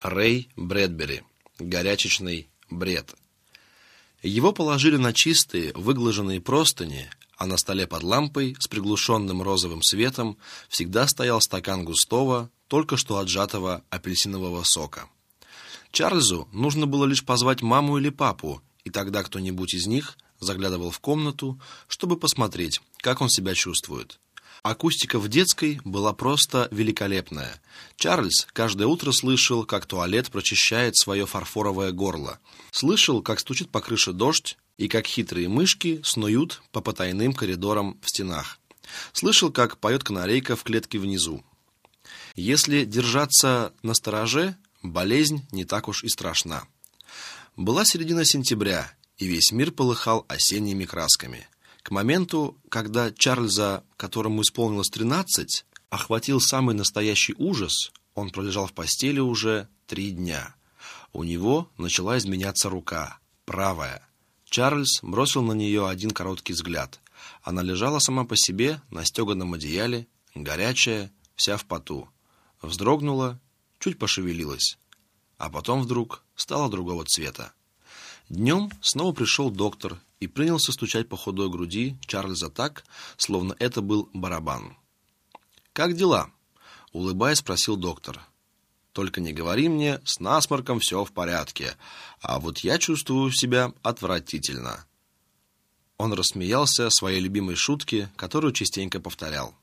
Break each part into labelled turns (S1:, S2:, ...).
S1: Рэй Брэдбери. Горячечный бред. Его положили на чистые, выглаженные простыни, а на столе под лампой с приглушенным розовым светом всегда стоял стакан густого, только что отжатого апельсинового сока. Чарльзу нужно было лишь позвать маму или папу, и тогда кто-нибудь из них заглядывал в комнату, чтобы посмотреть, как он себя чувствует. Акустика в детской была просто великолепная. Чарльз каждое утро слышал, как туалет прочищает свое фарфоровое горло. Слышал, как стучит по крыше дождь и как хитрые мышки снуют по потайным коридорам в стенах. Слышал, как поет канарейка в клетке внизу. Если держаться на стороже, болезнь не так уж и страшна. Была середина сентября, и весь мир полыхал осенними красками. К моменту, когда Чарльза, которому исполнилось тринадцать, охватил самый настоящий ужас, он пролежал в постели уже три дня. У него начала изменяться рука, правая. Чарльз бросил на нее один короткий взгляд. Она лежала сама по себе на стеганом одеяле, горячая, вся в поту. Вздрогнула, чуть пошевелилась, а потом вдруг стала другого цвета. Днем снова пришел доктор и принялся стучать по худой груди Чарльза так, словно это был барабан. «Как дела?» — улыбаясь, спросил доктор. «Только не говори мне, с насморком все в порядке, а вот я чувствую себя отвратительно». Он рассмеялся своей любимой шутке, которую частенько повторял.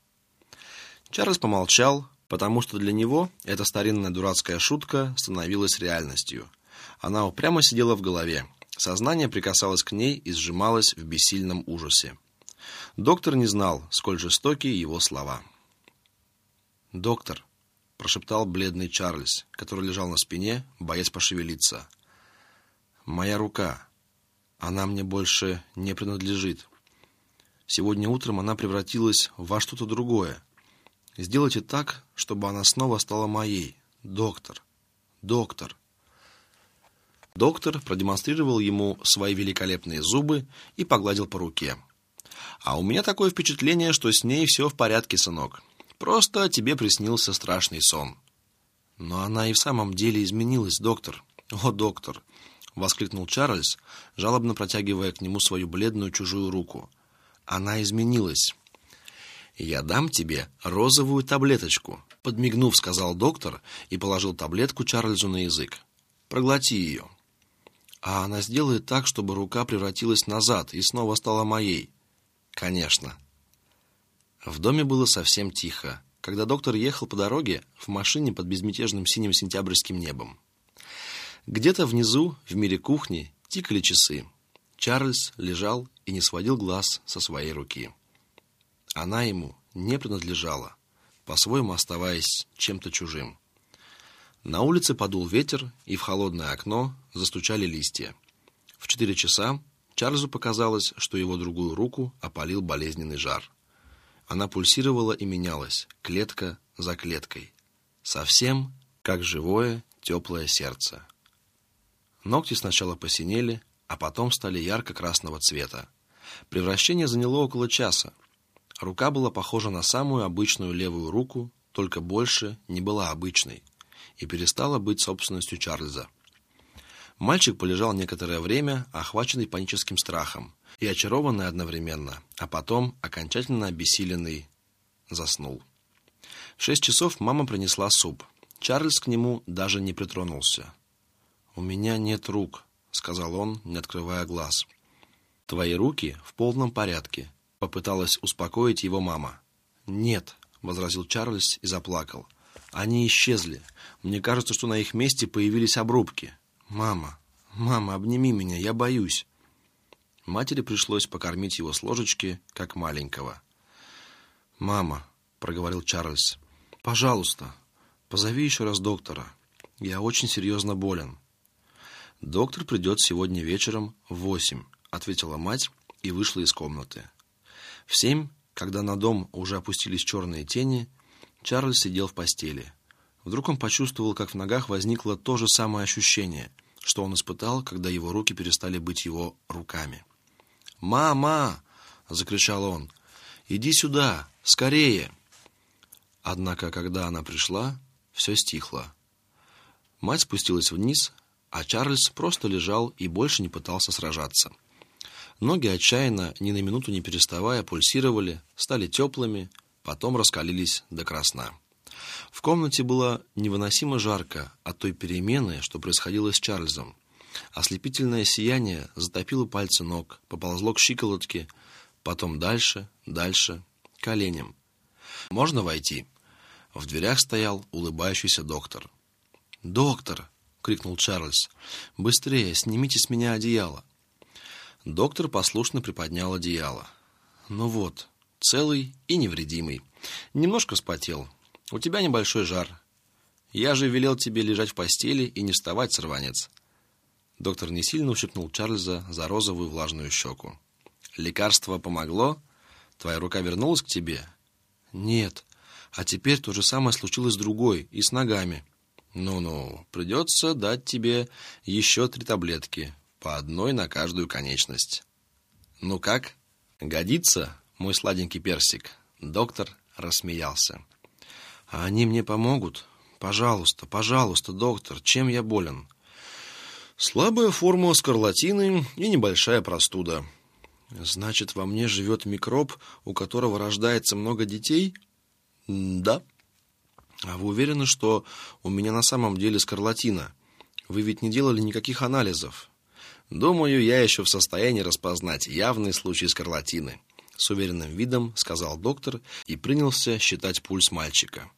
S1: Чарльз помолчал, потому что для него эта старинная дурацкая шутка становилась реальностью. Она упрямо сидела в голове, Сознание прикасалось к ней и сжималось в бессильном ужасе. Доктор не знал, сколь жестоки его слова. «Доктор», — прошептал бледный Чарльз, который лежал на спине, боясь пошевелиться. «Моя рука. Она мне больше не принадлежит. Сегодня утром она превратилась во что-то другое. Сделайте так, чтобы она снова стала моей. Доктор. Доктор». Доктор продемонстрировал ему свои великолепные зубы и погладил по руке. «А у меня такое впечатление, что с ней все в порядке, сынок. Просто тебе приснился страшный сон». «Но она и в самом деле изменилась, доктор. О, доктор!» — воскликнул Чарльз, жалобно протягивая к нему свою бледную чужую руку. «Она изменилась». «Я дам тебе розовую таблеточку», — подмигнув, сказал доктор и положил таблетку Чарльзу на язык. «Проглоти ее» а она сделает так, чтобы рука превратилась назад и снова стала моей. Конечно. В доме было совсем тихо, когда доктор ехал по дороге в машине под безмятежным синим сентябрьским небом. Где-то внизу, в мире кухни, тикали часы. Чарльз лежал и не сводил глаз со своей руки. Она ему не принадлежала, по-своему оставаясь чем-то чужим. На улице подул ветер, и в холодное окно застучали листья. В четыре часа Чарльзу показалось, что его другую руку опалил болезненный жар. Она пульсировала и менялась, клетка за клеткой. Совсем как живое, теплое сердце. Ногти сначала посинели, а потом стали ярко-красного цвета. Превращение заняло около часа. Рука была похожа на самую обычную левую руку, только больше не была обычной и перестала быть собственностью Чарльза. Мальчик полежал некоторое время, охваченный паническим страхом и очарованный одновременно, а потом, окончательно обессиленный, заснул. В шесть часов мама принесла суп. Чарльз к нему даже не притронулся. «У меня нет рук», — сказал он, не открывая глаз. «Твои руки в полном порядке», — попыталась успокоить его мама. «Нет», — возразил Чарльз и заплакал. Они исчезли. Мне кажется, что на их месте появились обрубки. Мама, мама, обними меня, я боюсь. Матери пришлось покормить его с ложечки, как маленького. Мама, проговорил Чарльз, пожалуйста, позови еще раз доктора. Я очень серьезно болен. Доктор придет сегодня вечером в восемь, ответила мать и вышла из комнаты. В семь, когда на дом уже опустились черные тени, Чарльз сидел в постели. Вдруг он почувствовал, как в ногах возникло то же самое ощущение, что он испытал, когда его руки перестали быть его руками. «Мама!» — закричал он. «Иди сюда! Скорее!» Однако, когда она пришла, все стихло. Мать спустилась вниз, а Чарльз просто лежал и больше не пытался сражаться. Ноги отчаянно, ни на минуту не переставая, пульсировали, стали теплыми, потом раскалились до красна. В комнате было невыносимо жарко от той перемены, что происходило с Чарльзом. Ослепительное сияние затопило пальцы ног, поползло к щиколотке, потом дальше, дальше, коленям. «Можно войти?» В дверях стоял улыбающийся доктор. «Доктор!» — крикнул Чарльз. «Быстрее, снимите с меня одеяло!» Доктор послушно приподнял одеяло. «Ну вот, целый и невредимый. Немножко вспотел. У тебя небольшой жар. Я же велел тебе лежать в постели и не вставать, сорванец». Доктор не сильно ущипнул Чарльза за розовую влажную щеку. «Лекарство помогло? Твоя рука вернулась к тебе?» «Нет. А теперь то же самое случилось с другой и с ногами». «Ну-ну, придется дать тебе еще три таблетки, по одной на каждую конечность». «Ну как? Годится, мой сладенький персик?» Доктор рассмеялся. «А они мне помогут? Пожалуйста, пожалуйста, доктор, чем я болен?» Слабая форма скарлатины и небольшая простуда. Значит, во мне живет микроб, у которого рождается много детей? Да. А вы уверены, что у меня на самом деле скарлатина? Вы ведь не делали никаких анализов. Думаю, я еще в состоянии распознать явный случай скарлатины. С уверенным видом сказал доктор и принялся считать пульс мальчика.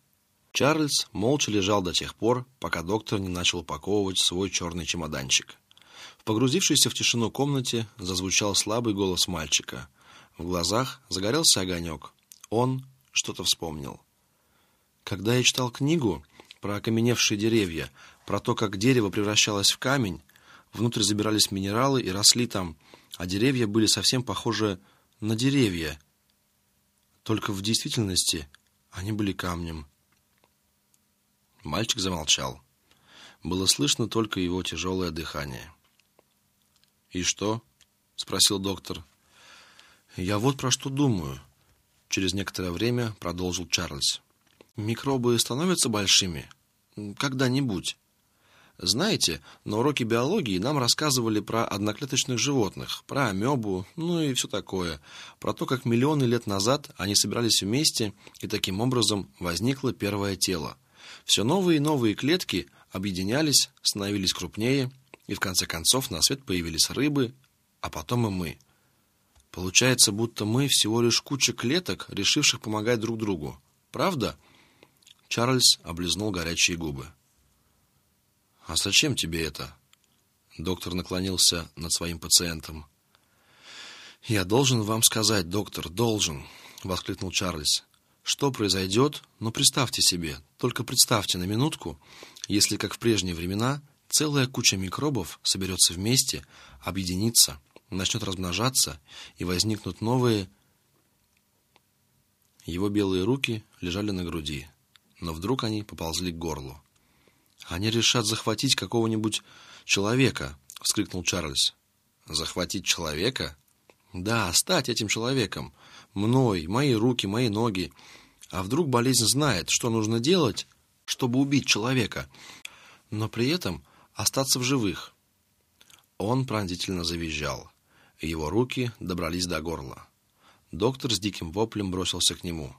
S1: Чарльз молча лежал до тех пор, пока доктор не начал упаковывать свой черный чемоданчик. В погрузившейся в тишину комнате зазвучал слабый голос мальчика. В глазах загорелся огонек. Он что-то вспомнил. Когда я читал книгу про окаменевшие деревья, про то, как дерево превращалось в камень, внутрь забирались минералы и росли там, а деревья были совсем похожи на деревья. Только в действительности они были камнем. Мальчик замолчал. Было слышно только его тяжелое дыхание. «И что?» — спросил доктор. «Я вот про что думаю», — через некоторое время продолжил Чарльз. «Микробы становятся большими? Когда-нибудь?» Знаете, на уроке биологии нам рассказывали про одноклеточных животных, про амебу, ну и все такое, про то, как миллионы лет назад они собирались вместе, и таким образом возникло первое тело — все новые и новые клетки объединялись, становились крупнее, и в конце концов на свет появились рыбы, а потом и мы. Получается, будто мы всего лишь куча клеток, решивших помогать друг другу. Правда? Чарльз облизнул горячие губы. А зачем тебе это? Доктор наклонился над своим пациентом. Я должен вам сказать, доктор, должен, воскликнул Чарльз. Что произойдет? Ну, представьте себе, только представьте на минутку, если, как в прежние времена, целая куча микробов соберется вместе, объединится, начнет размножаться, и возникнут новые... Его белые руки лежали на груди, но вдруг они поползли к горлу. «Они решат захватить какого-нибудь человека!» — вскрикнул Чарльз. «Захватить человека?» «Да, стать этим человеком!» мной, мои руки, мои ноги. А вдруг болезнь знает, что нужно делать, чтобы убить человека, но при этом остаться в живых? Он пронзительно завизжал. Его руки добрались до горла. Доктор с диким воплем бросился к нему.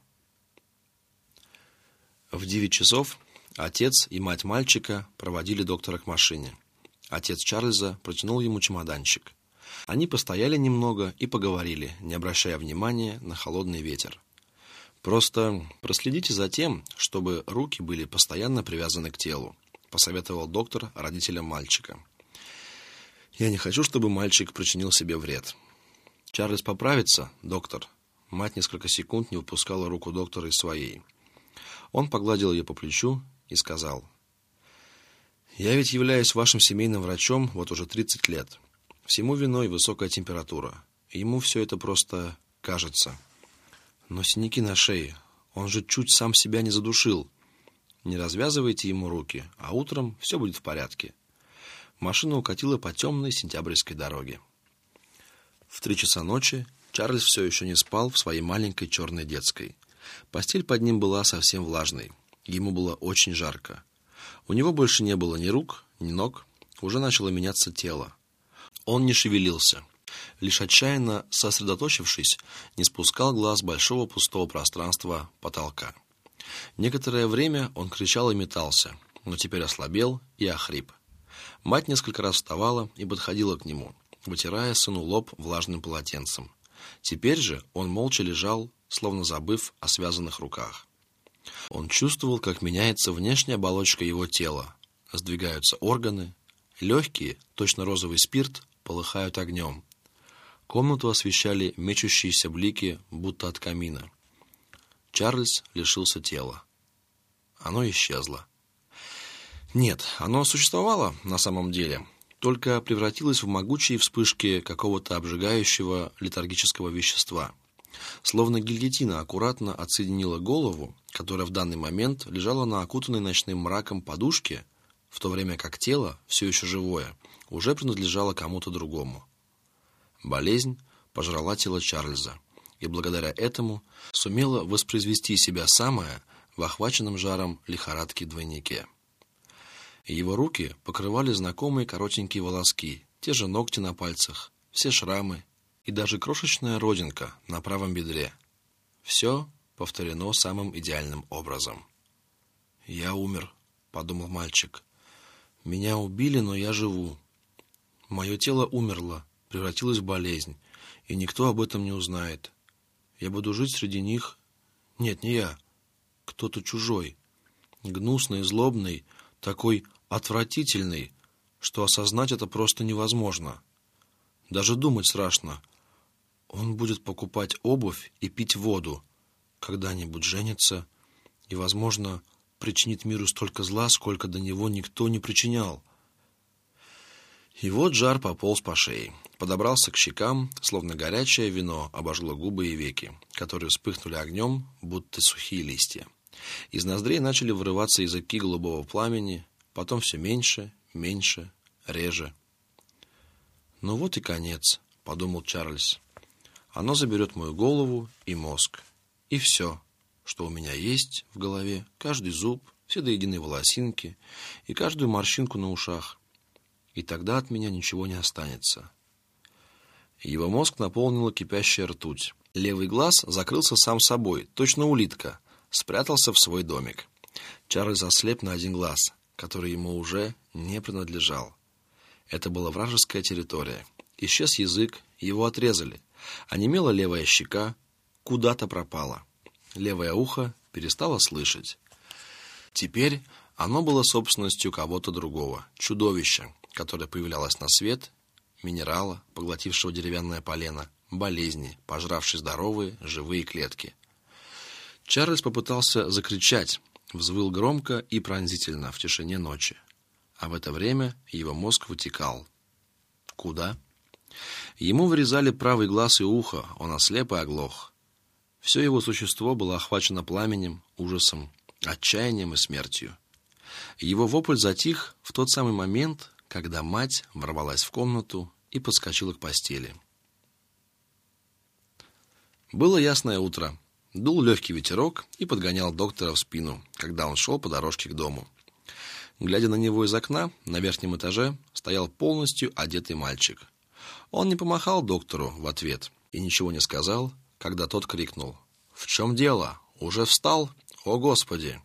S1: В девять часов отец и мать мальчика проводили доктора к машине. Отец Чарльза протянул ему чемоданчик. Они постояли немного и поговорили, не обращая внимания на холодный ветер. Просто проследите за тем, чтобы руки были постоянно привязаны к телу, посоветовал доктор родителям мальчика. Я не хочу, чтобы мальчик причинил себе вред. Чарльз поправится, доктор. Мать несколько секунд не выпускала руку доктора из своей. Он погладил ее по плечу и сказал: "Я ведь являюсь вашим семейным врачом вот уже 30 лет. Всему виной высокая температура. Ему все это просто кажется. Но синяки на шее, он же чуть сам себя не задушил. Не развязывайте ему руки, а утром все будет в порядке. Машина укатила по темной сентябрьской дороге. В три часа ночи Чарльз все еще не спал в своей маленькой черной детской. Постель под ним была совсем влажной. Ему было очень жарко. У него больше не было ни рук, ни ног, уже начало меняться тело. Он не шевелился, лишь отчаянно сосредоточившись, не спускал глаз большого пустого пространства потолка. Некоторое время он кричал и метался, но теперь ослабел и охрип. Мать несколько раз вставала и подходила к нему, вытирая сыну лоб влажным полотенцем. Теперь же он молча лежал, словно забыв о связанных руках. Он чувствовал, как меняется внешняя оболочка его тела, сдвигаются органы, легкие, точно розовый спирт, полыхают огнем. Комнату освещали мечущиеся блики, будто от камина. Чарльз лишился тела. Оно исчезло. Нет, оно существовало на самом деле, только превратилось в могучие вспышки какого-то обжигающего летаргического вещества. Словно гильотина аккуратно отсоединила голову, которая в данный момент лежала на окутанной ночным мраком подушке, в то время как тело, все еще живое, уже принадлежало кому-то другому. Болезнь пожрала тело Чарльза, и благодаря этому сумела воспроизвести себя самое в охваченном жаром лихорадки двойнике. Его руки покрывали знакомые коротенькие волоски, те же ногти на пальцах, все шрамы и даже крошечная родинка на правом бедре. Все повторено самым идеальным образом. «Я умер», — подумал мальчик. «Меня убили, но я живу. Мое тело умерло, превратилось в болезнь, и никто об этом не узнает. Я буду жить среди них... Нет, не я. Кто-то чужой. Гнусный, злобный, такой отвратительный, что осознать это просто невозможно. Даже думать страшно. Он будет покупать обувь и пить воду, когда-нибудь женится и, возможно, причинит миру столько зла, сколько до него никто не причинял. И вот жар пополз по шее, подобрался к щекам, словно горячее вино обожгло губы и веки, которые вспыхнули огнем, будто сухие листья. Из ноздрей начали вырываться языки голубого пламени, потом все меньше, меньше, реже. «Ну вот и конец», — подумал Чарльз. «Оно заберет мою голову и мозг. И все, что у меня есть в голове, каждый зуб, все до единой волосинки и каждую морщинку на ушах. И тогда от меня ничего не останется». Его мозг наполнила кипящая ртуть. Левый глаз закрылся сам собой, точно улитка, спрятался в свой домик. Чарльз ослеп на один глаз, который ему уже не принадлежал. Это была вражеская территория. Исчез язык, его отрезали. Онемела левая щека, куда-то пропала. Левое ухо перестало слышать. Теперь оно было собственностью кого-то другого, чудовища, которое появлялось на свет, минерала, поглотившего деревянное полено, болезни, пожравшей здоровые, живые клетки. Чарльз попытался закричать, взвыл громко и пронзительно в тишине ночи. А в это время его мозг вытекал. Куда? Ему вырезали правый глаз и ухо, он ослеп и оглох. Все его существо было охвачено пламенем, ужасом, отчаянием и смертью. Его вопль затих в тот самый момент, когда мать ворвалась в комнату и подскочила к постели. Было ясное утро. Дул легкий ветерок и подгонял доктора в спину, когда он шел по дорожке к дому. Глядя на него из окна, на верхнем этаже стоял полностью одетый мальчик. Он не помахал доктору в ответ и ничего не сказал, когда тот крикнул: "В чем дело? Уже встал? О, господи!"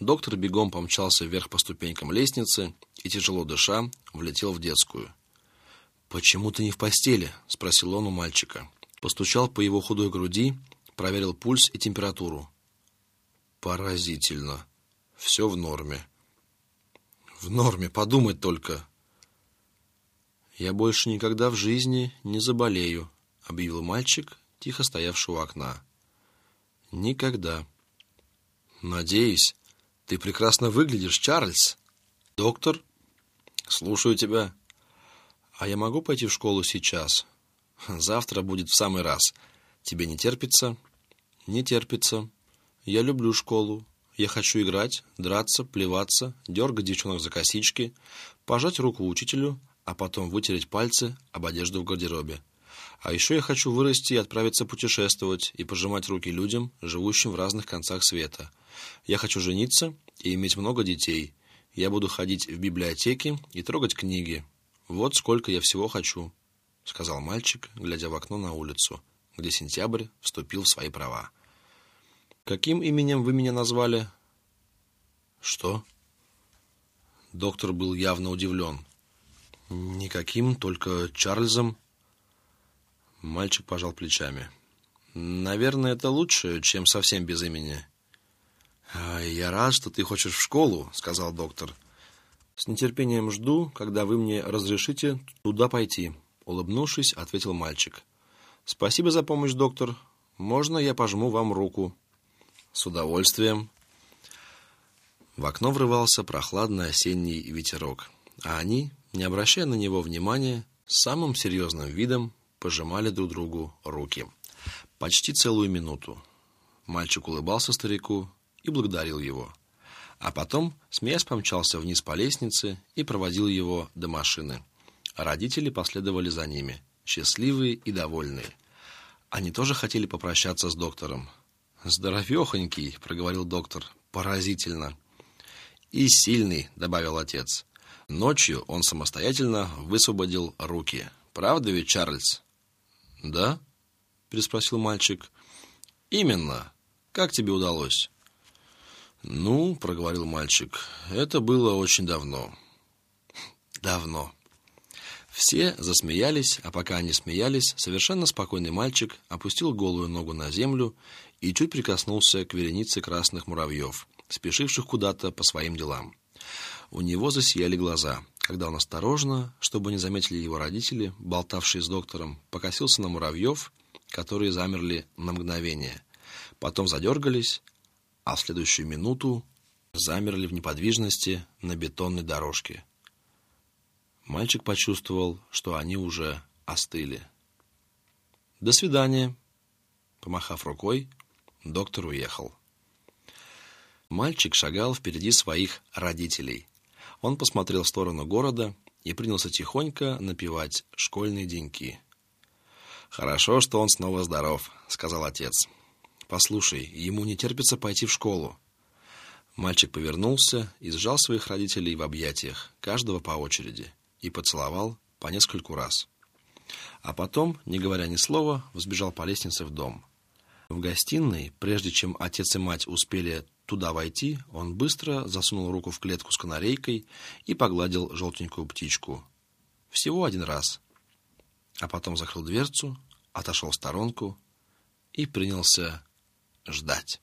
S1: Доктор бегом помчался вверх по ступенькам лестницы и тяжело дыша влетел в детскую. "Почему ты не в постели?" спросил он у мальчика. Постучал по его худой груди проверил пульс и температуру. Поразительно. Все в норме. В норме, подумать только. Я больше никогда в жизни не заболею, объявил мальчик, тихо стоявший у окна. Никогда. Надеюсь, ты прекрасно выглядишь, Чарльз. Доктор, слушаю тебя. А я могу пойти в школу сейчас? Завтра будет в самый раз. Тебе не терпится? Не терпится. Я люблю школу. Я хочу играть, драться, плеваться, дергать девчонок за косички, пожать руку учителю, а потом вытереть пальцы об одежду в гардеробе. А еще я хочу вырасти и отправиться путешествовать и пожимать руки людям, живущим в разных концах света. Я хочу жениться и иметь много детей. я буду ходить в библиотеки и трогать книги. Вот сколько я всего хочу, сказал мальчик, глядя в окно на улицу, где сентябрь вступил в свои права. Каким именем вы меня назвали? Что? Доктор был явно удивлен. Никаким, только Чарльзом. Мальчик пожал плечами. Наверное, это лучше, чем совсем без имени. «Я рад, что ты хочешь в школу», — сказал доктор. «С нетерпением жду, когда вы мне разрешите туда пойти», — улыбнувшись, ответил мальчик. «Спасибо за помощь, доктор. Можно я пожму вам руку?» «С удовольствием». В окно врывался прохладный осенний ветерок, а они, не обращая на него внимания, самым серьезным видом пожимали друг другу руки. Почти целую минуту. Мальчик улыбался старику, и благодарил его. А потом, смеясь, помчался вниз по лестнице и проводил его до машины. Родители последовали за ними, счастливые и довольные. Они тоже хотели попрощаться с доктором. «Здоровехонький», — проговорил доктор, — «поразительно». «И сильный», — добавил отец. Ночью он самостоятельно высвободил руки. «Правда ведь, Чарльз?» «Да?» — переспросил мальчик. «Именно. Как тебе удалось?» «Ну, — проговорил мальчик, — это было очень давно». «Давно». Все засмеялись, а пока они смеялись, совершенно спокойный мальчик опустил голую ногу на землю и чуть прикоснулся к веренице красных муравьев, спешивших куда-то по своим делам. У него засияли глаза, когда он осторожно, чтобы не заметили его родители, болтавшие с доктором, покосился на муравьев, которые замерли на мгновение. Потом задергались, а в следующую минуту замерли в неподвижности на бетонной дорожке. Мальчик почувствовал, что они уже остыли. «До свидания!» Помахав рукой, доктор уехал. Мальчик шагал впереди своих родителей. Он посмотрел в сторону города и принялся тихонько напевать школьные деньки. «Хорошо, что он снова здоров», — сказал отец. Послушай, ему не терпится пойти в школу. Мальчик повернулся и сжал своих родителей в объятиях, каждого по очереди, и поцеловал по нескольку раз. А потом, не говоря ни слова, взбежал по лестнице в дом. В гостиной, прежде чем отец и мать успели туда войти, он быстро засунул руку в клетку с канарейкой и погладил желтенькую птичку. Всего один раз. А потом закрыл дверцу, отошел в сторонку и принялся ждать.